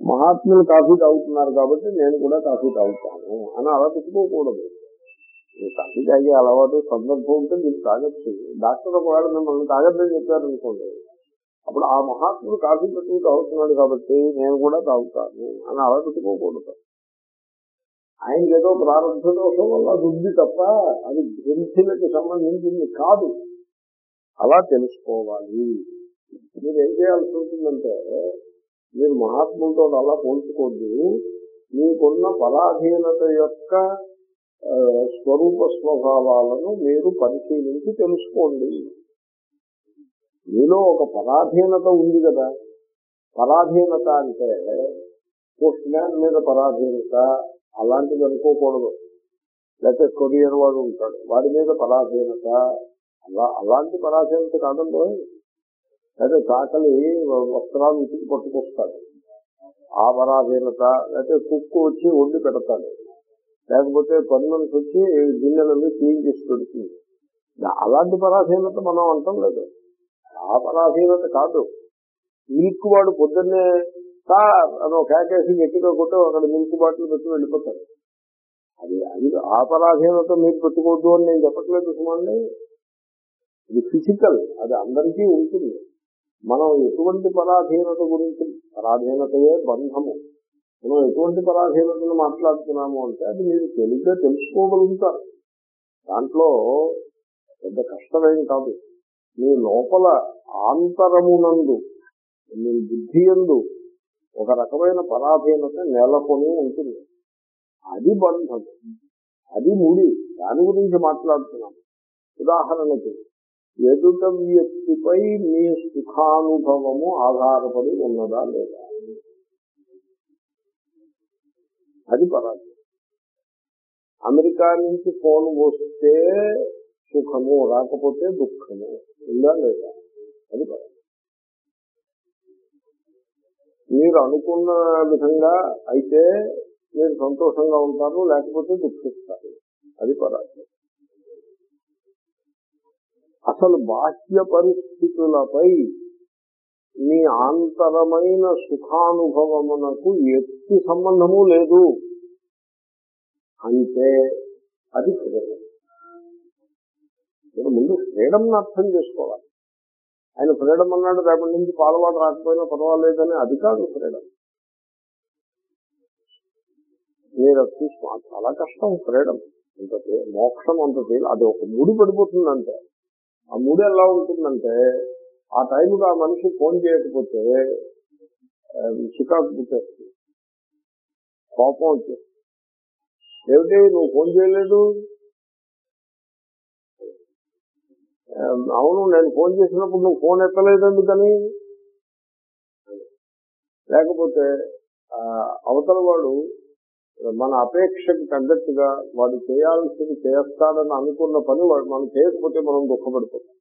మహాత్ములు కాఫీ తాగుతున్నారు కాబట్టి నేను కూడా కాఫీ తాగుతాను అని అలా పెట్టుకోకూడదు. కాఫీ తాగే అలవాటు సందర్భం ఉంటే మీరు తాగొచ్చు. డాక్టర్ ఒకవేళ మిమ్మల్ని తాగద్దని చెప్పారనుకోండి అప్పుడు ఆ మహాత్ముడు కాఫీ పెట్టుకుని తాగుతున్నాడు కాబట్టి నేను కూడా తాగుతాను అని అలా పెట్టుకోకూడదు. ఆయనకి ఏదో ప్రారంభ దోషం వల్ల అది ఉంది తప్ప అది గ్రంథులకు సంబంధించింది కాదు. అలా తెలుసుకోవాలి. మీరు ఏం చేయాల్సి ఉంటుందంటే మీరు మహాత్ములతో అలా పోల్చుకోద్దు మీకున్న పరాధీనత యొక్క స్వరూప స్వభావాలను మీరు పరిశీలించి తెలుసుకోండి. మీలో ఒక పరాధీనత ఉంది కదా. పరాధీనత అంటే పోస్ట్ మ్యాన్ మీద పరాధీనత అలాంటిది అనుకోకూడదు. లేకపోతే కొరియర్ వాడు ఉంటాడు. వాడి మీద పరాధీనత. అలా అలాంటి పరాధీనత కాదండి. లేకపోతే కాకలి వస్త్రాలు ఉతికి పట్టుకొస్తాడు. ఆ పరాధీనత లేకపోతే కుక్కు వచ్చి వండి పెడతాడు. లేకపోతే పని వచ్చి గిన్నెలన్నీ క్లీన్ చేసి పెడుతుంది. అలాంటి పరాధీనత మనం అంటాం లేదు. ఆ పరాధీనత కాదు. మీకు వాడు పొద్దున్నే సార్ అని ఒక కేకేసి గట్టిగా కొట్టి అక్కడ మిల్క్ బాటిల్ పెట్టి వెళ్ళిపోతారు. అది అది ఆ పరాధీనత మీరు పెట్టుకోవద్దు అని నేను చెప్పట్లేదు చూసుకోండి ఇది ఫిజికల్ అది అందరికీ ఉంటుంది. మనం ఎటువంటి పరాధీనత గురించి పరాధీనతయే బంధము. మనం ఎటువంటి పరాధీనతను మాట్లాడుతున్నాము అంటే అది మీరు తెలివిగా తెలుసుకోగలుగుతారు. దాంట్లో పెద్ద కష్టమేం కాదు. మీ లోపల ఆంతరమునందు మీ బుద్ధి ఎందు ఒక రకమైన పరాధీనత నెలకొని ఉంటుంది. అది బంధం. అది ముడి. దాని గురించి మాట్లాడుతున్నాం ఉదాహరణకి ఎదుట వ్యక్తిపై మీ సుఖానుభవము ఆధారపడి ఉన్నదా లేదా? అది పరాధీనం అమెరికా నుంచి ఫోన్ వస్తే సుఖము రాకపోతే దుఃఖము ఉందా లేదా? అది పరాధీనం మీరు అనుకున్న విధంగా అయితే మీరు సంతోషంగా ఉంటారు లేకపోతే దుఃఖిస్తారు. అది పరాజయం. అసలు బాహ్య పరిస్థితులపై మీ ఆంతరమైన సుఖానుభవమునకు ఎట్టి సంబంధము లేదు. అంటే అది ఫ్రీడమ్. ముందు ఫ్రీడమ్ అర్థం చేసుకోవాలి. ఆయన ఫ్రీడమ్ అన్నాడు రేపటి నుంచి పాలవాడు రాకపోయినా పర్వాలేదని అది కాదు ఫ్రీడమ్. మీరు చూసుకో చాలా కష్టం ఫ్రీడమ్. అంత మోక్షం అంత తేలి అది ఒక ముడి పడిపోతుందంటే ఆ ముడి ఎలా ఉంటుందంటే ఆ టైంకి ఆ మనిషి ఫోన్ చేయకపోతే చికాకు పుట్టేస్తుంది. కోపం వచ్చేస్తుంది. ఏమిటి? నువ్వు ఫోన్ చేయలేదు ఆ, అవును నేను ఫోన్ చేసినప్పుడు నువ్వు ఫోన్ ఎత్తలేదు ఎందుకని లేకపోతే అవతల వాడు మన అపేక్షకి తగ్గట్టుగా వాడు చేయాల్సింది చేస్తాడని అనుకున్న పని వాడు మనం చేయకపోతే మనం దుఃఖపడిపోతాం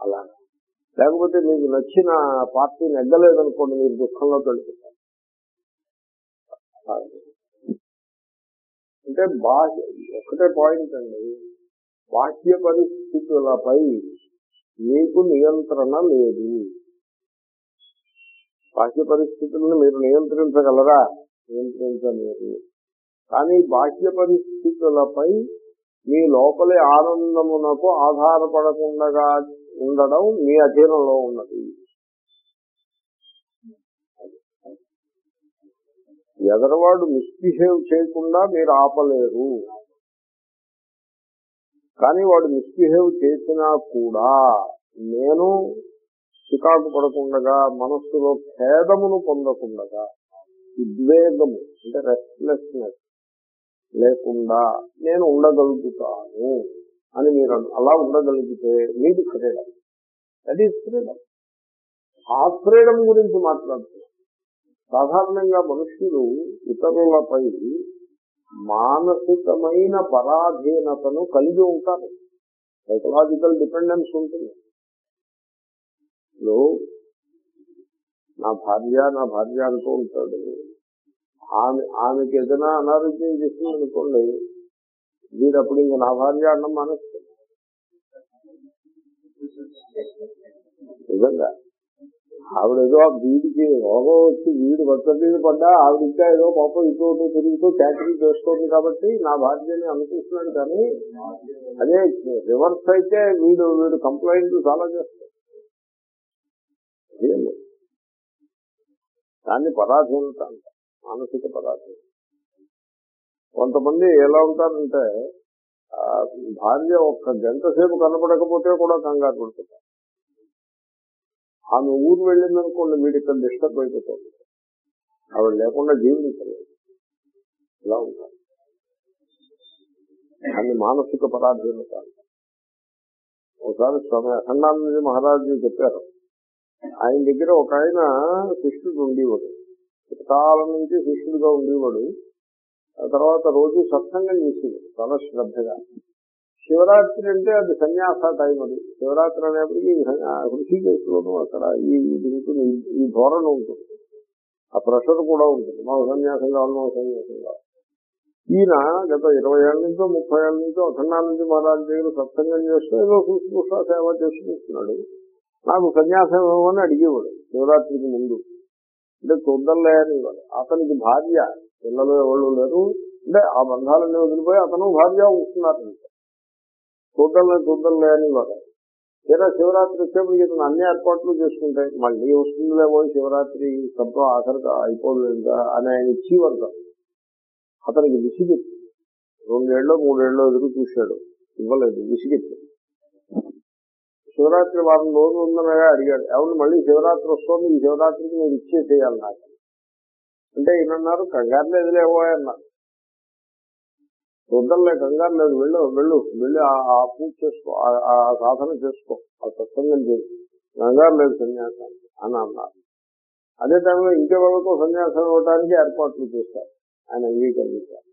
అలా. లేకపోతే మీకు నచ్చిన పార్టీ నెగ్గలేదనుకోండి మీరు దుఃఖంలో వెళ్ళిపోతారు అంటే బాహ్య ఒకటే పాయింట్ అండి. బాహ్య పరిస్థితులపై మీకు నియంత్రణ లేదు. బాహ్య పరిస్థితులను మీరు నియంత్రించగలరా? నియంత్రించలేరు కానీ బాహ్య పరిస్థితులపై మీ లోపలి ఆనందమునకు ఆధారపడకుండా ఉండడం మీ అధీనంలో ఉన్నది. ఎదరవాడు మిస్బిహేవ్ చేయకుండా మీరు ఆపలేరు. కానీ వాడు మిస్బిహేవ్ చేసినా కూడా నేను చికాకు పడకుండా మనస్సులో ఖేదమును పొందకుండా ఉద్వేగము అంటే రెస్ట్లెస్నెస్ లేకుండా నేను ఉండగలుగుతాను అని మీరు అలా ఉండగలిగితే మీది ఫ్రీడమ్. దట్ ఈస్ ఫ్రీడమ్ ఆ ఫ్రీడమ్ గురించి మాట్లాడుతున్నాం. సాధారణంగా మనుషులు ఇతరులపై మానసికమైన పరాధీనతను కలిగి ఉంటారు. సైకలాజికల్ డిపెండెన్స్ ఉంటుంది. నా భార్య నా భార్య అంటూ ఉంటాడు. ఆమె ఆమెకి ఏదైనా అనారోగ్యం చేసింది అనుకోండి వీడు అప్పుడు ఇంకా నా భార్య అన్నం మానేస్తాడు. నిజంగా. ఆవిడేదో ఆ వీడికి రోగం వచ్చి వీడు భర్త మీద పడ్డా ఆవిడ ఇంకా ఏదో పాపం ఇటు తిరుగుతూ క్యాటరింగ్ చేస్తోంది కాబట్టి నా భార్యని అనుకుంటున్నాడు కానీ అదే రివర్స్ అయితే వీడు వీడు కంప్లైంట్ చాలా చేస్తాడు. దాన్ని పరాధీనత అంట మానసిక పరాధీనత. కొంతమంది ఎలా ఉంటారంటే భార్య ఒక్క గంట సేపు కనపడకపోతే కూడా కంగారు పడుతుంటారు. ఆమె ఊరు వెళ్ళిందనుకోండి వీడి ఇక్కడ డిస్టర్బ్ అయిపోతుంది ఆవిడ లేకుండా జీవించలేదు ఇలా ఉంటారు. దాన్ని మానసిక పరాధీనత. ఒకసారి స్వామి అఖండానంద మహారాజు చెప్పారు. ఆయన దగ్గర ఒక ఆయన శిష్యుడు ఉండేవాడు. కాలం నుంచి శిష్యుడిగా ఉండేవాడు. ఆ తర్వాత రోజు సత్సంగం చేసేవాడు. చాలా శ్రద్ధగా. శివరాత్రి అంటే అది సన్యాస టైం అది. శివరాత్రి అనేప్పటికీ హృషికేశ్లోనూ అక్కడ ఈ దీనికి ఈ ధోరణ ఉంటుంది. ఆ ప్రెషర్ కూడా ఉంటుంది. మా సన్యాసం కావాలి మా సన్యాసం కావాలి. ఈయన గత ఇరవై ఏళ్ళ నుంచో ముప్పై ఏళ్ళ నుంచో అఖండానంద మహారాజు దగ్గర సత్సంగం చేస్తూ ఏదో శుశ్రూష సేవ చేసుకుంటున్నాడు నాకు సన్యాసం ఇవ్వమని అడిగేవాడు శివరాత్రికి ముందు. అంటే చూద్దాంలే అనేవాడు అతనికి భార్య పిల్లలు ఎవరు లేరు. అంటే ఆ బంధాలన్నీ వదిలిపోయి అతను భార్య ఉంటున్నారు. అంతే చూద్దాంలే అని అనేవాడు తీరా శివరాత్రి వచ్చేప్పటికి ఇతను అన్ని ఏర్పాట్లు చేసుకుంటాయి మళ్ళీ వస్తుందిలేమో శివరాత్రి సభ ఆఖరిగా అయిపోలేదు అని ఆయన ఇచ్చేవారు కాదు. అతనికి విసిగెత్తి రెండేళ్ళు మూడేళ్ళు ఎదురు చూశాడు. ఇవ్వలేదు విసిగెత్తి. శివరాత్రి వారం రోజులు ఉందనగా అడిగాడు ఎవరు మళ్ళీ శివరాత్రి వస్తుంది ఈ శివరాత్రికి మీరు ఇచ్చేసేయాలి నాకు. అంటే ఈయనన్నారు కంగారు లేదులేవో అన్నారు. వద్దలే కంగారు లేదు వెళ్ళు వెళ్ళు వెళ్ళి ఆ- పూజ చేసుకో ఆ- సాధన చేసుకో ఆ సత్సంగం చేసి కంగారు లేదు సన్యాసం అని అన్నారు. అదే టైంలో ఇంకెవరితో సన్యాసం ఇవ్వడానికి ఏర్పాట్లు చేశారు. ఆయన అంగీకరించారు.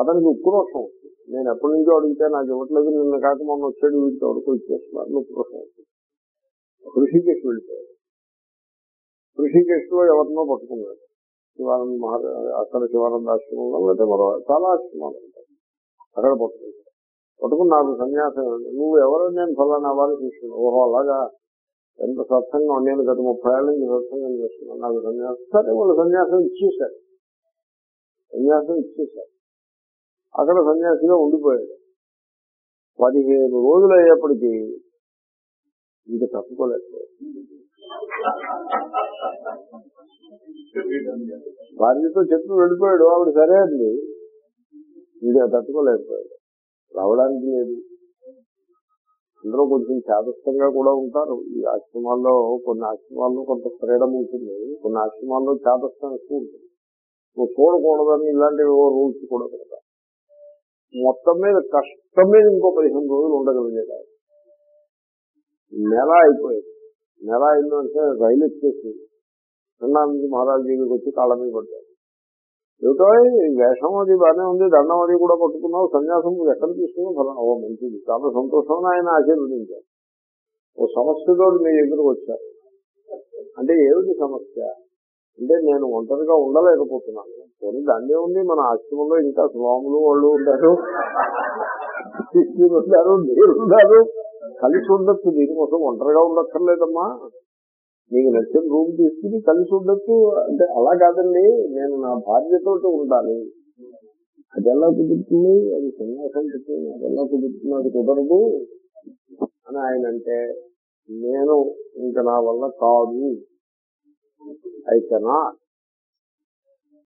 అతనికి ఉక్రోషం వస్తుంది నేను ఎప్పటి నుంచో అడిగితే నాకు ఇవ్వట్లేదు నిన్న కాక మొన్న వచ్చాడు వీటితో వరకు ఇచ్చేస్తున్నారు ఉక్రోషం వస్తుంది ఋషికేశ్ వెళ్ళిపోయాడు. ఋషికేశ్లో ఎవరినో పట్టుకున్నాడు. శివానంద మహారాజ్ అక్కడ శివానంద ఆశ్రమంలో లేదా మరో చాలా ఆశ్రమాలు. అక్కడ పట్టుకుంటాడు పట్టుకుని నాకు సన్యాసం నువ్వు ఎవరో? నేను ఫలానా వారి చూస్తున్నాను ఓహో అలాగా? ఎంత సత్సంగం? నేను గత ముప్పై ఏళ్ళ నుంచి సత్సంగం చేస్తున్నాను. నాకు సన్యాసం సరే వాళ్ళు సన్యాసం ఇచ్చేశారు. సన్యాసం ఇచ్చేశారు. అక్కడ సన్యాసిగా ఉండిపోయాడు. పదిహేను రోజులు అయ్యేప్పటికీ ఇంక తప్పుకోలేకపోయాడు భార్యతో చెప్పి వెళ్ళిపోయాడు. ఆవిడ సరే అండి ఇంకా తట్టుకోలేకపోయాడు. రావడానికి లేదు. అందరూ కొంచెం చాదస్తంగా కూడా ఉంటారు. ఈ ఆశ్రమాల్లో కొన్ని ఆశ్రమాల్లో కొంత ఫ్రీడమ్ ఉంటుంది. కొన్ని ఆశ్రమాల్లో చాదస్తం ఎక్కువ ఉంటుంది. నువ్వు చూడకూడదని ఇలాంటివి రూల్స్ కూడా కదా మొత్తం మీద కష్టం మీద ఇంకో పదిహేను రోజులు ఉండగలిగేది నెల అయిపోయింది. నెల అయిందంటే రైలు స్టేషన్ రెండానికి మహారాజు దగ్గరికి వచ్చి కాళ్ళ మీద ఏమిటో వేషం అది బాగానే ఉంది దండం అది కూడా పట్టుకున్నావు సన్యాసం నువ్వు ఎక్కడ తీసుకున్నావు? ఫలానా ఓ మంచిది చాలా సంతోషం ఆయన ఆశీర్వదించారు. ఓ సమస్యతో మీ దగ్గరకు వచ్చారు. అంటే ఏమిటి సమస్య? అంటే నేను ఒంటరిగా ఉండలేకపోతున్నాను. కొన్ని దాన్నే ఉంది మన ఆశ్రమంలో ఇంకా స్వాములు వాళ్ళు ఉంటారు శిష్యులు ఉంటారు మీరు ఉన్నారు కలిసి ఉండొచ్చు దీనికోసం ఒంటరిగా ఉండక్కర్లేదమ్మా. నీకు నచ్చిన రూమ్ తీసుకుని కలిసి ఉండొచ్చు అంటే అలా కాదండి. నేను నా భార్యతో ఉండాలి. అది ఎలా కుదురుతుంది? అది సన్యాసం చెప్తుంది అది ఎలా కుదురుతుంది అది కుదరదు. అని ఆయన అంటే నేను ఇంకా నా వల్ల కాదు. I cannot.